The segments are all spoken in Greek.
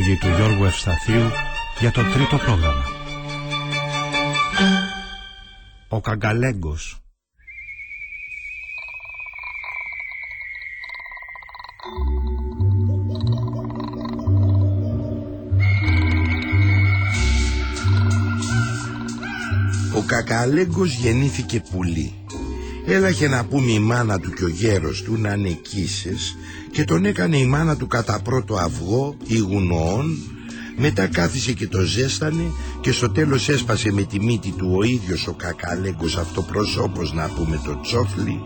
Παραγωγή του Γιώργου Ευσταθίου για το τρίτο πρόγραμμα. Ο Καγκαλέγκος Ο Κακαλέγκος γεννήθηκε πουλί. Έλαχε να πούμε η μάνα του και ο γέρος του να είναι κίσες και τον έκανε η μάνα του κατά πρώτο αυγό ηγουνοών μετά κάθισε και το ζέστανε και στο τέλος έσπασε με τη μύτη του ο ίδιος ο Κακαλέγκος αυτοπροσώπος να πούμε το τσόφλι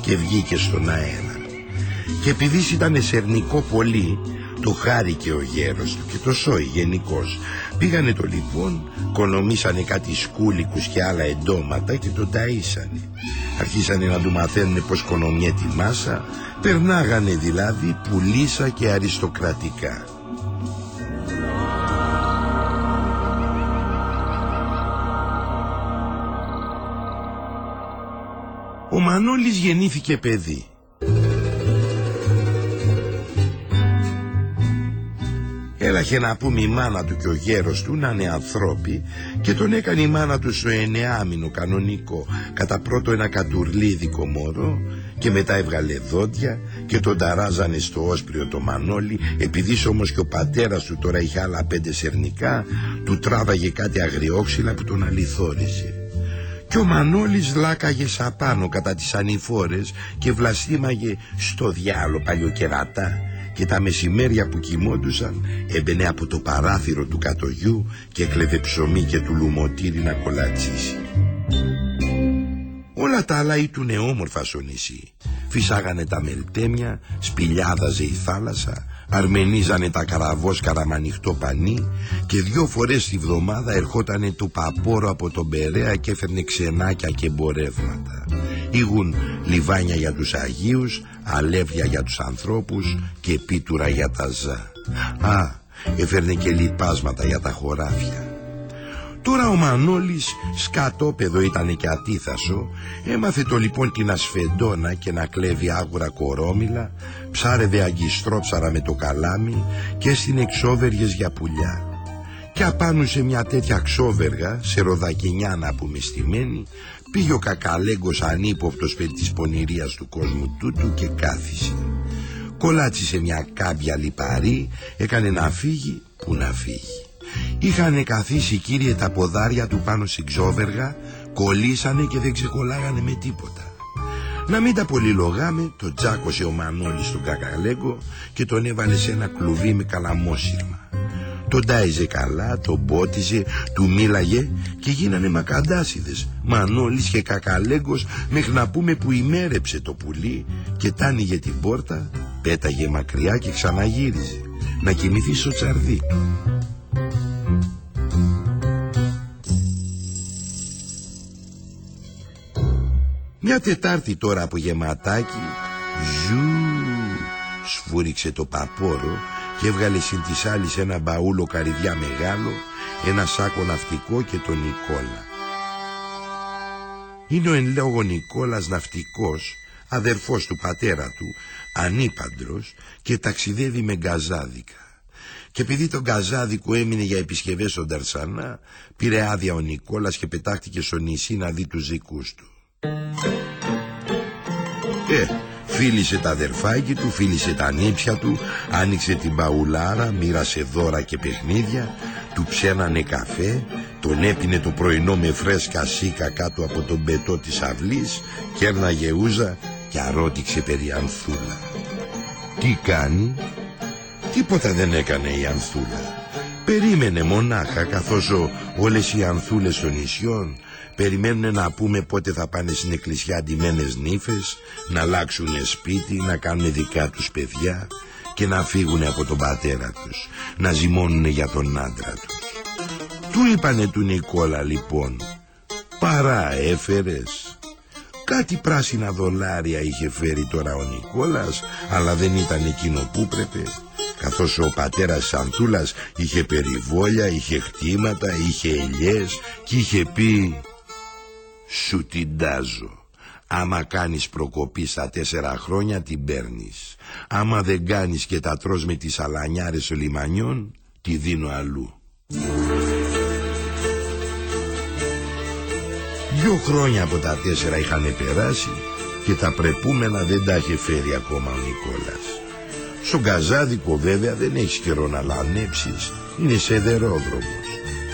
και βγήκε στον αέρα. Και επειδή ήταν σερνικό πολύ του χάρηκε ο γέρος του και το σόι γενικώς. Πήγανε το λοιπόν, κονομήσανε κάτι σκούλικους και άλλα εντόματα και τον ταΐσανε. Αρχίσανε να του μαθαίνουν πως κονομιέται τη μάσα, περνάγανε δηλαδή πουλίσα και αριστοκρατικά. Ο Μανώλης γεννήθηκε παιδί Έλαχε να πούμε η μάνα του και ο γέρος του να είναι ανθρώποι και τον έκανε η μάνα του στο εννεάμινο κανονικό. Κατά πρώτο ένα κατουρλίδικο μωρό και μετά έβγαλε δόντια και τον ταράζανε στο όσπριο το Μανώλη. Επειδή όμως και ο πατέρας του τώρα είχε άλλα πέντε σερνικά του τράβαγε κάτι αγριόξυλα που τον αληθόριζε. Και ο Μανώλης λάκαγε σαπάνω κατά τις ανηφόρες και βλαστήμαγε στο διάλο παλιοκερατά και τα μεσημέρια που κοιμόντουσαν έμπαινε από το παράθυρο του κατογιού και κλέβε ψωμί και του λουμοτήρι να κολατσίσει. Όλα τα άλλα ήτουνε όμορφα στο νησί. Φυσάγανε τα μελτέμια, σπηλιάδαζε η θάλασσα, αρμενίζανε τα καραβόσκαρα με ανοιχτό πανί και δυο φορές τη βδομάδα ερχότανε το παπόρο από τον Περέα και έφερνε ξενάκια και εμπορεύματα. Ήγουν λιβάνια για τους Αγίους, αλεύια για τους ανθρώπους και πίτουρα για τα ζά. Α, έφερνε και λιπάσματα για τα χωράφια. Τώρα ο Μανώλης σκατόπεδο ήταν και ατίθασο. Έμαθε το λοιπόν την ασφεντόνα και να κλέβει άγουρα κορόμιλα Ψάρευε αγκιστρόψαρα με το καλάμι Και έστεινε εξόβεργες για πουλιά. Και απάνω σε μια τέτοια ξόβεργα Σε ροδακινιά να πούμε στημένη Πήγε ο κακαλέγκος ανύποπτος περί της πονηρίας του κόσμου τούτου και κάθισε. Κολάτσισε μια κάμπια λιπαρή Έκανε να φύγει που να φύγει Είχαν καθίσει κύριε τα ποδάρια του πάνω στην ξόβεργα Κολλήσανε και δεν ξεκολλάγανε με τίποτα να μην τα πολυλογάμε, τον τζάκωσε ο Μανώλης στον Κακαλέγκο και τον έβαλε σε ένα κλουβί με καλαμόσυρμα. Τον τάιζε καλά, τον πότιζε, του μίλαγε και γίνανε μακαντάσιδες. Μανώλης και Κακαλέγκος μέχρι να πούμε που ημέρεψε το πουλί και τάνοιγε την πόρτα, πέταγε μακριά και ξαναγύριζε να κοιμηθεί στο τσαρδί του. Μια Τετάρτη τώρα απογεματάκι Ζου Σφούριξε το παπόρο Και έβγαλε συν τοις άλλοις ένα μπαούλο καρυδιά μεγάλο Ένα σάκο ναυτικό και τον Νικόλα Είναι ο εν λόγω Νικόλας ναυτικός Αδερφός του πατέρα του Ανήπαντρος Και ταξιδεύει με γκαζάδικα και επειδή τον Καζάδικο έμεινε για επισκευές στον Ταρσανά, πήρε άδεια ο Νικόλας και πετάχτηκε στο νησί να δει τους δικούς του. Ε, φίλησε τα αδερφάκι του, φίλησε τα νύψια του, άνοιξε την παουλάρα, μοίρασε δώρα και παιχνίδια, του ψένανε καφέ, τον έπινε το πρωινό με φρέσκα σίκα κάτω από τον πετό της αυλής, κέρναγε ούζα και αρώτηξε περί Ανθούλα. Τι κάνει, τίποτα δεν έκανε η Ανθούλα. Περίμενε μονάχα καθώς όλες οι ανθούλες των νησιών περιμένουν να πούμε πότε θα πάνε στην εκκλησιά ντυμένες νύφες, να αλλάξουν σπίτι, να κάνουν δικά τους παιδιά και να φύγουν από τον πατέρα τους, να ζυμώνουν για τον άντρα τους. Του είπανε του Νικόλα λοιπόν, παρά έφερες. Κάτι πράσινα δολάρια είχε φέρει τώρα ο Νικόλας, αλλά δεν ήταν εκείνο που πρέπει καθώς ο πατέρας Σαντούλας είχε περιβόλια, είχε χτήματα, είχε ελιές και είχε πει «Σου την τάζω». Άμα κάνεις προκοπή στα τέσσερα χρόνια την παίρνεις. Άμα δεν κάνεις και τα τρως με τις αλανιάρες λιμανιών, τη δίνω αλλού. Δυο χρόνια από τα τέσσερα είχαν περάσει και τα πρεπούμενα δεν τα είχε φέρει ακόμα ο Νικόλας. Στον καζάδικο βέβαια δεν έχεις καιρό να λανέψεις. Είναι σε δερόδρομος.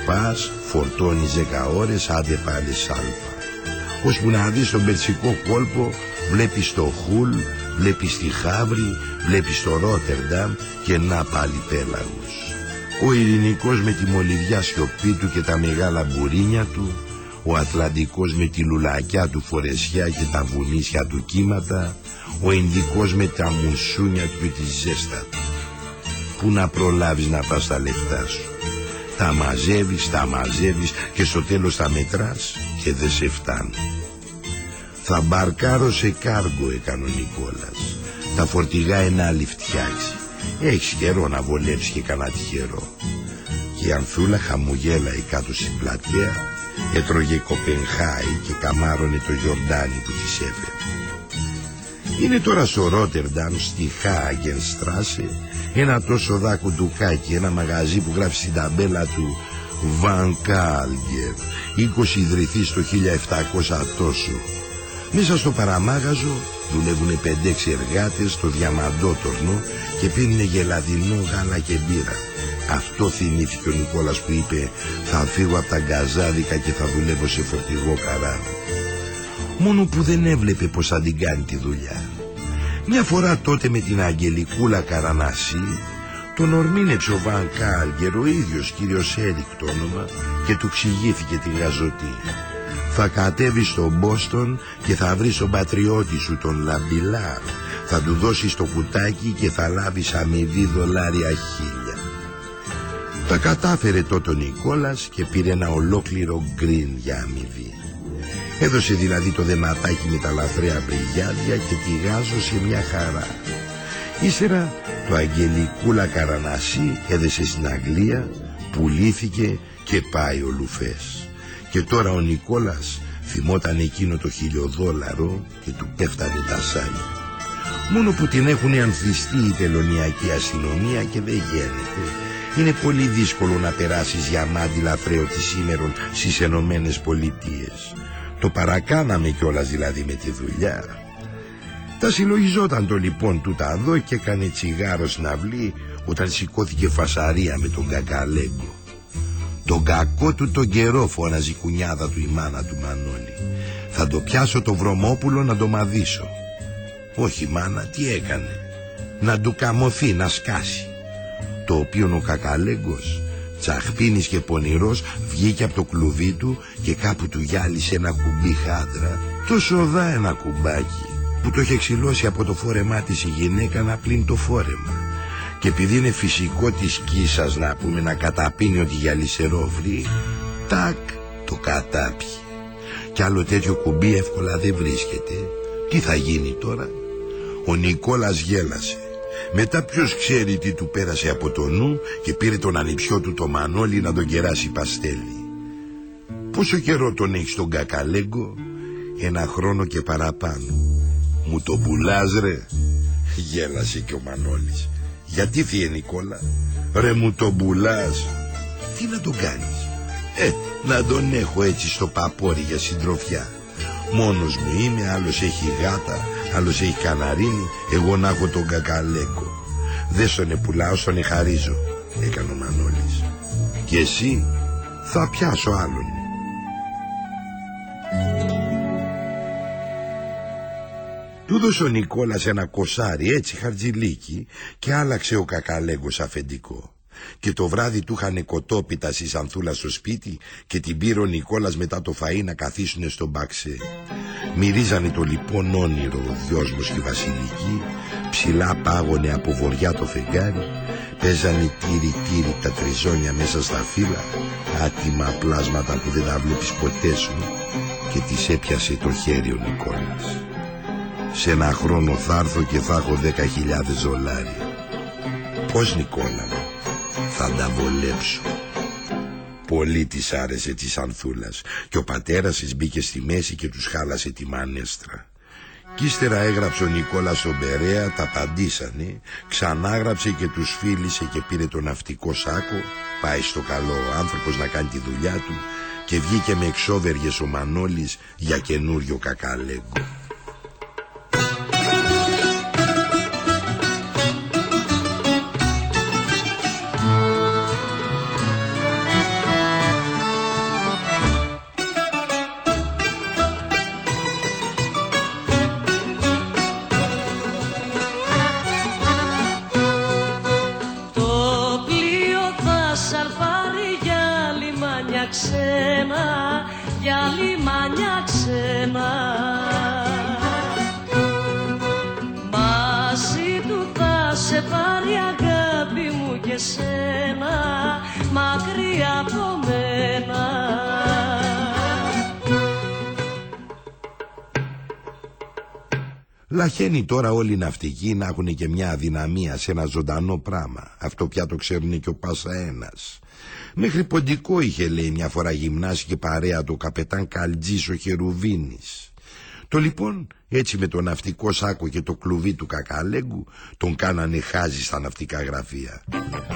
Πας, φορτώνεις δέκα ώρες, άντε πάλι σάλπα. Ώσπου να δεις τον περσικό κόλπο, βλέπεις το Χουλ, βλέπεις τη Χάβρη, βλέπεις το Ρότερνταμ και να πάλι πέλαγος. Ο ειρηνικός με τη μολυβιά σιωπή του και τα μεγάλα μπουρίνια του, ο Ατλαντικός με τη λουλακιά του φορεσιά και τα βουνίσια του κύματα, ο Ινδικός με τα μουσούνια του και τη ζέστα του. Πού να προλάβεις να πας τα λεφτά σου; Τα μαζεύεις, τα μαζεύεις και στο τέλος τα μετράς; Και δεν σε φτάνει. Θα μπαρκάρω σε κάργο έκανε ο Νικόλας. Τα φορτηγά ένα άλλη φτιάξει. Έχεις καιρό να βολέψεις και κανένα τυχερό. Και η Ανθούλα χαμογέλαει κάτω στην πλατεία, έτρωγε κοπενχάι και καμάρωνε το Γιορτάνι που της έφερε. Είναι τώρα στο Ρότερνταμ στη Χάγενστράσε ένα τόσο δάκο ντουκάκι, ένα μαγαζί που γράφει στην ταμπέλα του Βαν Κάλγκερ 20 ιδρυθεί στο 1700 τόσο. Μέσα στο παραμάγαζο δουλεύουν 5-6 εργάτες στο διαμαντότορνο και πίνουν γελαδινό γάλα και μπύρα. Αυτό θυμήθηκε ο Νικόλας που είπε θα φύγω από τα γκαζάδικα και θα δουλεύω σε φορτηγό καράβι μόνο που δεν έβλεπε πως θα την κάνει τη δουλειά. Μια φορά τότε με την Αγγελικούλα Καρανάση τον ορμήνεψε ο Βαν Κάλγκερ ο ίδιος κύριος Έρικ το όνομα και του ξηγήθηκε τη γαζωτή. Θα κατέβει στον Μπόστον και θα βρεις τον πατριώτη σου τον Λαμπιλάρ. Θα του δώσεις το κουτάκι και θα λάβεις αμοιβή δολάρια χίλια. Τα κατάφερε τότε ο Νικόλας και πήρε ένα ολόκληρο grand για αμοιβή. Έδωσε δηλαδή το δεματάκι με τα λαθρέα πηγάδια και τη γάζωσε μια χαρά. Ύστερα το Αγγελικούλα Καρανασί έδεσε στην Αγγλία, πουλήθηκε και πάει ο Λουφές. Και τώρα ο Νικόλας θυμόταν εκείνο το χιλιοδόλαρο και του πέφτανε τα σάλια. Μόνο που την έχουν ανθιστεί η τελωνιακή αστυνομία και δεν γίνεται. Είναι πολύ δύσκολο να περάσεις για μάντι λαθρέο της σήμερον στις Ενωμένες Πολιτείες. Το παρακάναμε κιόλας δηλαδή με τη δουλειά. Τα συλλογιζόταν το λοιπόν του τα δω και έκανε τσιγάρο στην αυλή όταν σηκώθηκε φασαρία με τον κακαλέγκο. Τον κακό του τον καιρό φώναζε η κουνιάδα του η μάνα του Μανώλη. Θα το πιάσω το βρωμόπουλο να το μαδίσω. Όχι μάνα, τι έκανε; Να του καμωθεί, να σκάσει. Το οποίο ο κακαλέγκος Τσαχπίνης και πονηρός βγήκε από το κλουβί του και κάπου του γυάλισε ένα κουμπί χάντρα. Τόσο δά ένα κουμπάκι που το είχε ξυλώσει από το φόρεμά της η γυναίκα να πλύνει το φόρεμα. Και επειδή είναι φυσικό της κίσας να πούμε να καταπίνει ότι γυαλισερό βρει, τάκ το κατάπιε. Κι άλλο τέτοιο κουμπί εύκολα δεν βρίσκεται. Τι θα γίνει τώρα; Ο Νικόλας γέλασε. Μετά ποιος ξέρει τι του πέρασε από το νου και πήρε τον ανιψιό του το Μανώλη να τον κεράσει παστέλι. Πόσο καιρό τον έχεις τον κακαλέγκο, ένα χρόνο και παραπάνω. Μου το πουλάς ρε, γέλασε και ο Μανώλης. Γιατί θύε Νικόλα, ρε μου το πουλάς. Τι να τον κάνεις; Ε, να τον έχω έτσι στο παπόρι για συντροφιά. Μόνος μου είμαι, άλλος έχει γάτα, άλλος έχει καναρίνι, εγώ να έχω τον κακαλέκο. Δεν στον πουλάω, στον εχαρίζω, έκανε ο Μανώλης. Και εσύ θα πιάσω άλλον. Του δώσε ο Νικόλας ένα κοσάρι έτσι χαρτζηλίκι και άλλαξε ο κακαλέγκος αφεντικό. και το βράδυ του είχαν κοτόπιτα στη Σανθούλα στο σπίτι και την πήρε ο Νικόλας μετά το φαΐ να καθίσουνε στον μπαξέ. Μυρίζανε το λοιπόν όνειρο ο δυόσμος και η Βασιλική, ψηλά πάγωνε από βοριά το φεγγάρι, παίζανε τύρι τύρι τα τριζόνια μέσα στα φύλλα, άτιμα πλάσματα που δεν τα βλέπεις ποτέ σου και της έπιασε το χέρι ο Νικόλας. Σε ένα χρόνο θα έρθω και θα έχω δέκα χιλιάδες δολάρια. Πώς Νικόλα μου, θα τα βολέψω; Πολύ της άρεσε της Ανθούλας και ο πατέρας της μπήκε στη μέση και τους χάλασε τη μάνεστρα. Κι ύστερα έγραψε ο Νικόλας στον Περέα, τα απαντήσανε, ξανάγραψε και τους φίλησε και πήρε το ναυτικό σάκο, πάει στο καλό ο άνθρωπος να κάνει τη δουλειά του και βγήκε με εξόβεργες ο Μανώλης για καινούριο κακαλέγκο. Λαχαίνει τώρα όλοι οι ναυτικοί να έχουν και μια αδυναμία σε ένα ζωντανό πράγμα. Αυτό πια το ξέρουν και ο Πάσα ένας. Μέχρι ποντικό είχε λέει μια φορά γυμνάσει και παρέα του καπετάν Καλτζής ο Χερουβίνης. Το λοιπόν έτσι με το ναυτικό σάκο και το κλουβί του κακαλέγκου τον κάνανε χάζι στα ναυτικά γραφεία.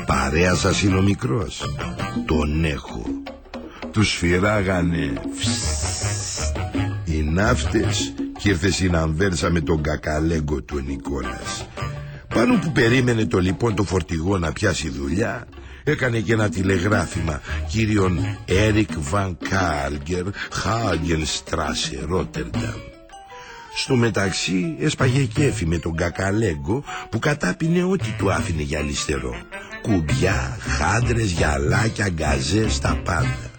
Παρέα σας είναι ο μικρός. Τον έχω. Τους φυράγανε οι ναύτες και ήρθε στην Αμβέρσα με τον κακαλέγκο του Νικόλας. Πάνω που περίμενε το λοιπόν το φορτηγό να πιάσει δουλειά, έκανε και ένα τηλεγράφημα κύριον Έρικ Βαν Κάλγκερ, Χάγενστράσε, Ρότερνταμ. Στο μεταξύ έσπαγε κέφι με τον κακαλέγκο που κατάπινε ό,τι του άφηνε για λιστερό. Κουμπιά, χάντρες, γυαλάκια, γκαζές, τα πάντα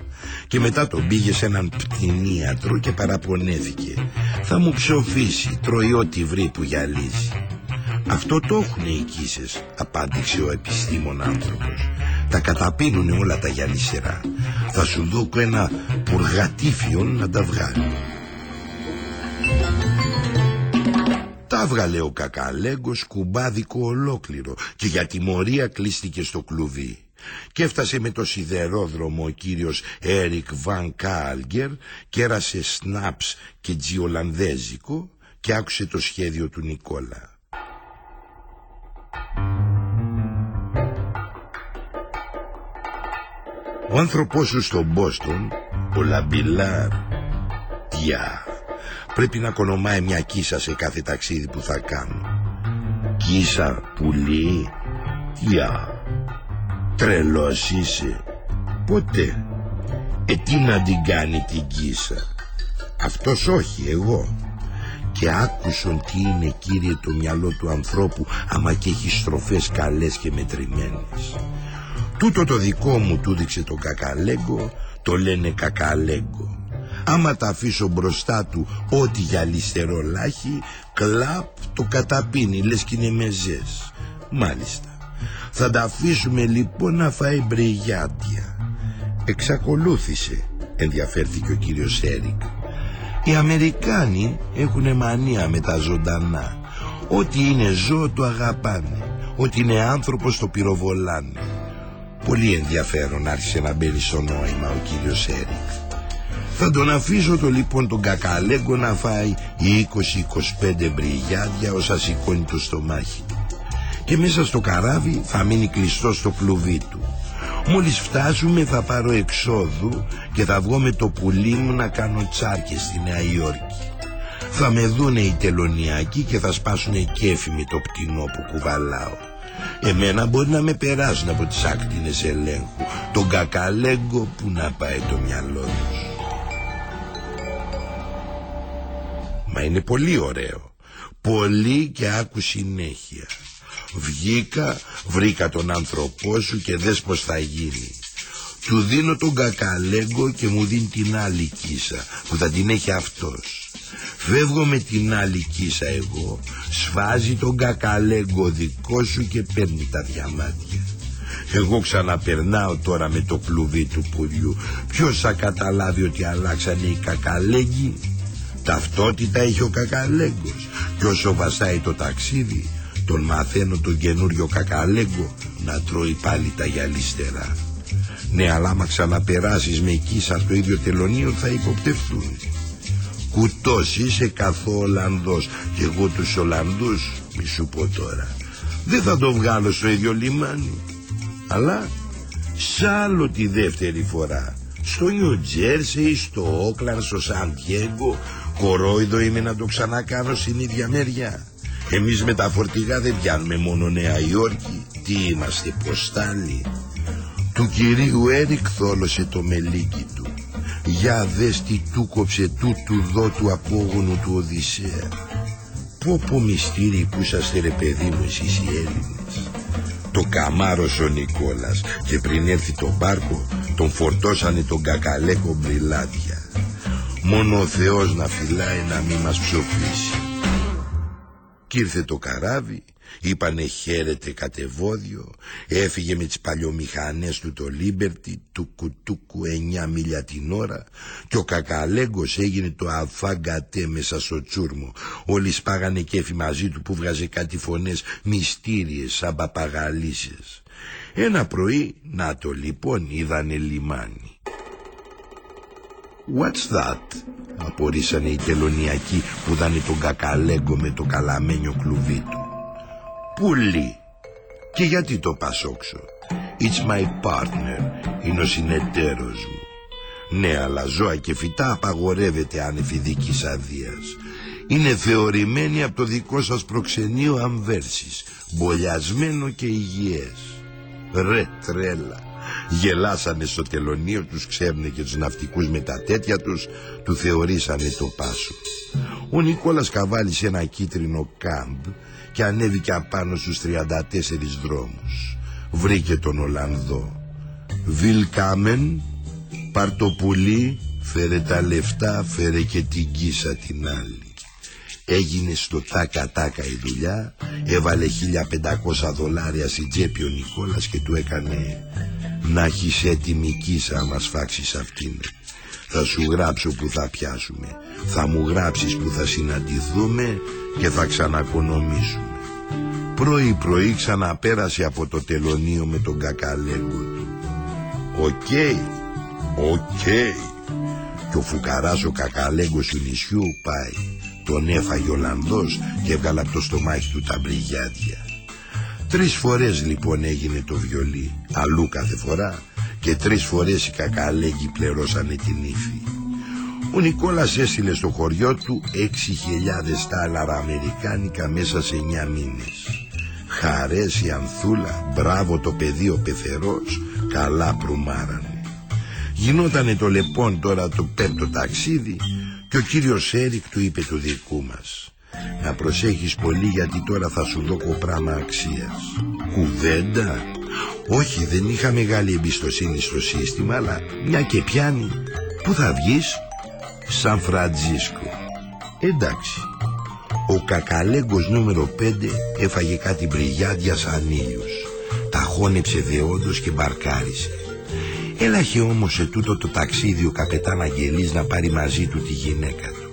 και μετά τον πήγε σε έναν πτηνίατρο και παραπονέθηκε. Θα μου ψοφήσει, τρώει ό,τι βρει που γυαλίζει. Αυτό το έχουν οι κίσες, απάντησε ο επιστήμον άνθρωπος. Τα καταπίνουνε όλα τα γυαλιστερά. Θα σου δώκω ένα πουργατήφιο να τα βγάλει. Τα βγάλε ο κακαλέγκος κουμπάδικο ολόκληρο και για τιμωρία κλείστηκε στο κλουβί και έφτασε με το σιδερόδρομο ο κύριος Έρικ Βαν Κάλγκερ κέρασε σναπς ολλανδέζικο και άκουσε το σχέδιο του Νικόλα. Ο άνθρωπός σου στον Μπόστον, ο Λαμπιλάρ, τιά, πρέπει να κονομάει μια κίσα σε κάθε ταξίδι που θα κάνω. Κίσα πουλί, τιά. Τρελός είσαι. Ποτέ. Ε τι να την κάνει την κίσα; Αυτός όχι εγώ. Και άκουσον τι είναι κύριε το μυαλό του ανθρώπου άμα και έχει στροφές καλές και μετρημένες. Τούτο το δικό μου του δείξε το κακαλέγκο, το λένε κακαλέγκο. Άμα τα αφήσω μπροστά του ό,τι για λιστερό λάχει, κλαπ το καταπίνει λες κι είναι μεζές. Μάλιστα. Θα τα αφήσουμε λοιπόν να φάει μπριγιάτια. Εξακολούθησε, ενδιαφέρθηκε ο κύριος Έρικ. Οι Αμερικάνοι έχουν μανία με τα ζωντανά. Ό,τι είναι ζώο το αγαπάνε. Ό,τι είναι άνθρωπος το πυροβολάνε. Πολύ ενδιαφέρον άρχισε να μπαίνει στο νόημα ο κύριος Έρικ. Θα τον αφήσω το λοιπόν τον κακαλέγκο να φάει 20-25 μπριγιάδια όσα σηκώνει το στομάχι και μέσα στο καράβι θα μείνει κλειστό στο κλουβί του. Μόλις φτάσουμε θα πάρω εξόδου και θα βγω με το πουλί μου να κάνω τσάρκες στη Νέα Υόρκη. Θα με δούνε οι τελωνιακοί και θα σπάσουνε κέφι με το πτηνό που κουβαλάω. Εμένα μπορεί να με περάσουν από τις ακτίνες ελέγχου. Τον κακαλέγκο που να πάει το μυαλό τους. Μα είναι πολύ ωραίο. Πολύ και άκου συνέχεια. Βγήκα, βρήκα τον άνθρωπό σου και δες πως θα γίνει. Του δίνω τον κακαλέγκο και μου δίνει την άλλη κίσα που θα την έχει αυτός. Φεύγω με την άλλη κίσα εγώ, σφάζει τον κακαλέγκο δικό σου και παίρνει τα διαμάτια. Εγώ ξαναπερνάω τώρα με το κλουβί του πουλιού. Ποιος θα καταλάβει ότι αλλάξανε οι κακαλέγγοι. Ταυτότητα έχει ο κακαλέγκος. Και όσο βασάει το ταξίδι, τον μαθαίνω τον καινούριο κακαλέγκο να τρώει πάλι τα γυαλιστερά. Ναι, αλλά άμα ξαναπεράσεις με κίσα το ίδιο τελωνίο θα υποπτευτούν. Κουτός είσαι καθό Ολλανδός και εγώ τους Ολλανδούς μη σου πω τώρα. Δεν θα το βγάλω στο ίδιο λιμάνι. Αλλά σ' άλλο τη δεύτερη φορά. Στο Νιου Τζέρσι, στο Όκλαν, στο Σαντιέγκο, κορόιδο είμαι να το ξανακάνω στην ίδια μεριά. Εμείς με τα φορτηγά δεν πιάνουμε μόνο Νέα Υόρκη. Τι είμαστε, ποστάλι. Του κυρίου Έρικ θόλωσε το μελίκι του. Για δες τι του κόψε τούτου δω του απόγονου του Οδυσσέα. Πω πω μυστήρι που είσαστε ρε παιδί μου εσείς οι Έλληνες. Το καμάρωσε ο Νικόλας και πριν έρθει το μπάρκο τον φορτώσανε τον κακαλέκο μπριλάντια. Μόνο ο Θεός να φυλάει να μην μας ψοφήσει. Κι ήρθε το καράβι, είπανε χαίρετε κατευόδιο, έφυγε με τις παλιομηχανές του το Λίμπερτι, του κουτούκου εννιά μίλια την ώρα και ο κακαλέγκος έγινε το αφάγκατέ μέσα στο τσούρμο. Όλοι σπάγανε κέφι μαζί του που βγάζε κάτι φωνές μυστήριες σαν παπαγαλίσες. Ένα πρωί, να το λοιπόν, είδανε λιμάνι. What's that? απορρίσανε οι τελωνιακοί που δάνε τον κακαλέγκο με το καλαμένιο κλουβί του. Πουλί. Και γιατί το πασόξω. It's my partner. Είναι ο συνεταίρος μου. Ναι, αλλά ζώα και φυτά απαγορεύεται ανεφιδικής αδείας. Είναι θεωρημένη από το δικό σας προξενείο αμβέρσης, μπολιασμένο και υγιές. Ρε τρέλα. Γελάσανε στο τελωνίο τους ξέρουνε και τους ναυτικούς με τα τέτοια τους του θεωρήσανε το πάσο. Ο Νικόλας καβάλισε ένα κίτρινο κάμπ και ανέβηκε απάνω στους 34 δρόμους. Βρήκε τον Ολλανδό. Βιλκάμεν, πάρ το πουλί, φέρε τα λεφτά, φέρε και την κίσα την άλλη. Έγινε στο τάκα τάκα η δουλειά, έβαλε 1500 δολάρια στην τσέπη ο Νικόλας και του έκανε να έχεις έτοιμη κίσα μας φάξεις αυτήν. Θα σου γράψω που θα πιάσουμε, θα μου γράψεις που θα συναντηθούμε και θα ξανακονομήσουμε. Πρωί πρωί ξαναπέρασε από το τελωνείο με τον κακαλέγκο του. OK, OK. Και ο φουκαράς ο κακαλέγκος του νησιού πάει. Τον έφαγε Ολλανδός και έβγαλε από το στομάχι του τα μπριλάντια. Τρεις φορές λοιπόν έγινε το βιολί, αλλού κάθε φορά και τρεις φορές οι κακαλέγγοι πληρώσανε τη νύφη. Ο Νικόλας έστειλε στο χωριό του 6.000 τάλαρα αμερικάνικα μέσα σε 9 μήνες. Χαρές η Ανθούλα, μπράβο το παιδί ο πεθερός, καλά προμάρανε. Γινότανε το λεπόν τώρα το πέμπτο ταξίδι και ο κύριος Έρικ του είπε του δικού μας Να προσέχεις πολύ γιατί τώρα θα σου δω πράγμα αξίας Κουβέντα. Όχι δεν είχα μεγάλη εμπιστοσύνη στο σύστημα Αλλά μια και πιάνει Πού θα βγεις; Σαν Φραντζίσκο. Εντάξει. Ο κακαλέγκος νούμερο 5 Έφαγε κάτι μπριγιάντια σαν ήλιος. Τα χώνεψε δεόντως και μπαρκάρισε Έλαχε όμως σε τούτο το ταξίδι ο καπετάν Αγγελής να πάρει μαζί του τη γυναίκα του.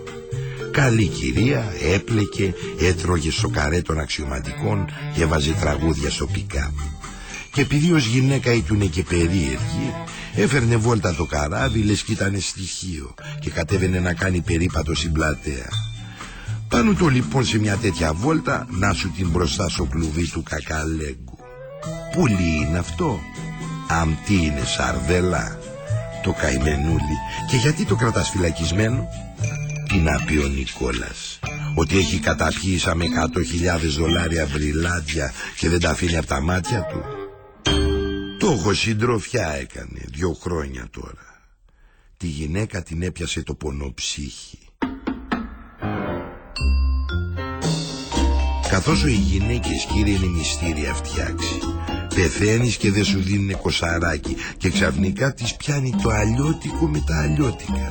Καλή κυρία, έπλεκε, έτρωγε στο καρέ των αξιωματικών και έβαζε τραγούδια στο πικά. Και επειδή ως γυναίκα ήτουνε και περίεργη, έφερνε βόλτα το καράβι λες κι ήταν στοιχείο και κατέβαινε να κάνει περίπατο στην πλατεία. Πάνω το λοιπόν σε μια τέτοια βόλτα να σου την μπροστά στο κλουβί του κακαλέγκου. Πουλί είναι αυτό, Αμ τι είναι σαρδέλα Το καημενούλι. Και γιατί το κρατάς φυλακισμένο; Τι να πει ο Νικόλας Ότι έχει καταπιεί με 100.000 δολάρια βρυλάτια Και δεν τα αφήνει από τα μάτια του; Το έχω συντροφιά έκανε Δυο χρόνια τώρα. Τη γυναίκα την έπιασε το πονοψύχη Καθώς οι γυναίκες κύριε είναι μυστήρια φτιάξει Πεθαίνεις και δεν σου δίνουν κοσαράκι. Και ξαφνικά τις πιάνει το αλλιώτικο με τα αλλιώτικα.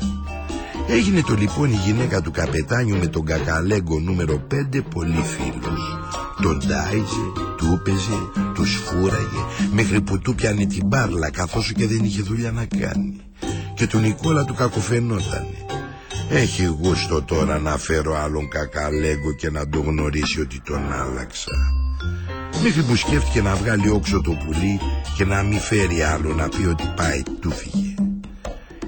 Έγινε το λοιπόν η γυναίκα του καπετάνιου με τον κακαλέγκο νούμερο 5 πολύ φίλος. Τον τάιζε, του έπαιζε, τους σφούραγε Μέχρι που του πιάνε την μπάρλα καθώς και δεν είχε δουλειά να κάνει. Και του Νικόλα του κακοφαινότανε. Έχει γούστο τώρα να φέρω άλλον κακαλέγκο και να το γνωρίσει ότι τον άλλαξα. Μέχρι που σκέφτηκε να βγάλει όξο το πουλί και να μην φέρει άλλο να πει ότι πάει του φύγε.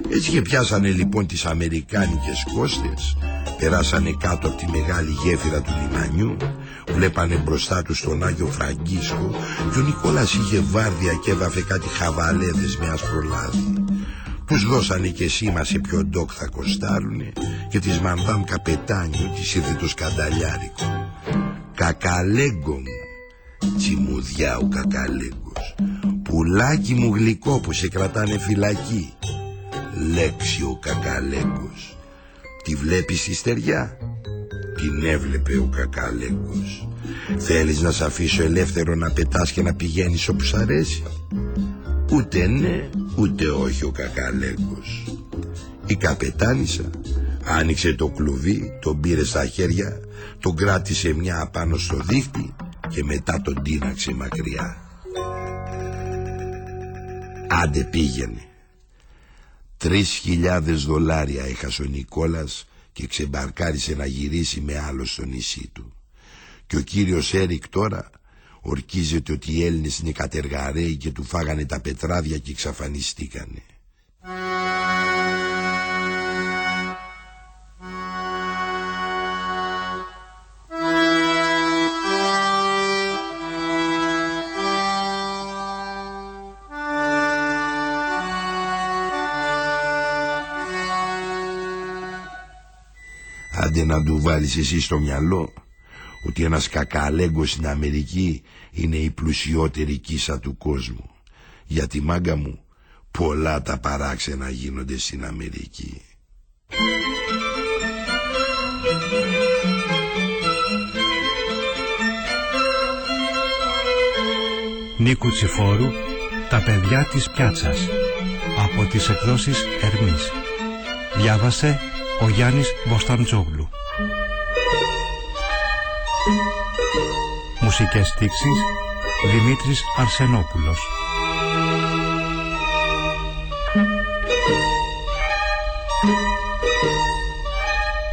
Έτσι και πιάσανε λοιπόν τις Αμερικάνικες κόστες, περάσανε κάτω από τη μεγάλη γέφυρα του λιμανιού, βλέπανε μπροστά τους τον Άγιο Φραγκίσκο και ο Νικόλας είχε βάρδια και έδαφε κάτι χαβαλέδες με άσπρο τους δώσανε και σήμα σε ποιο ντόκ θα κοστάρουνε και της μανδάμ καπετάνιου της ήρθε το σκανταλιάρικο. Κακαλέγκο μου, τσιμουδιά ο κακαλέγκος, πουλάκι μου γλυκό που σε κρατάνε φυλακή. Λέξη ο κακαλέγκος, τη βλέπεις στη στεριά, την έβλεπε ο κακαλέγκος. Θέλεις να σ' αφήσω ελεύθερο να πετάς και να πηγαίνεις όπου σ' αρέσει; Ούτε ναι, ούτε όχι ο κακαλέγκος. Η καπετάνισσα άνοιξε το κλουβί, τον πήρε στα χέρια, τον κράτησε μια απάνω στο δίχτυ και μετά τον τίναξε μακριά. Άντε πήγαινε. Τρεις χιλιάδες δολάρια έχασε ο Νικόλας και ξεμπαρκάρισε να γυρίσει με άλλο στο νησί του. Και ο κύριος Έρικ τώρα Ορκίζεται ότι οι Έλληνες είναι κατεργαρέοι και του φάγανε τα πετράδια και εξαφανιστήκανε. Να του βάλεις εσύ στο μυαλό ότι ένας κακαλέγκος στην Αμερική είναι η πλουσιότερη κίσα του κόσμου. Γιατί μάγκα μου πολλά τα παράξενα γίνονται στην Αμερική. Νίκου Τσιφόρου «Τα παιδιά της πιάτσας» από τις εκδόσεις Ερμής. Διάβασε ο Γιάννης Μποσταντζόγλου. Μουσικές στίξεις Δημήτρης Αρσενόπουλος.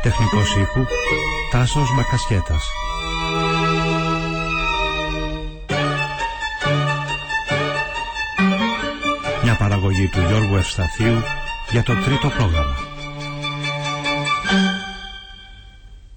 Τεχνικός ήχου Τάσος Μακασχέτας. Μια παραγωγή του Γιώργου Ευσταθίου για το τρίτο πρόγραμμα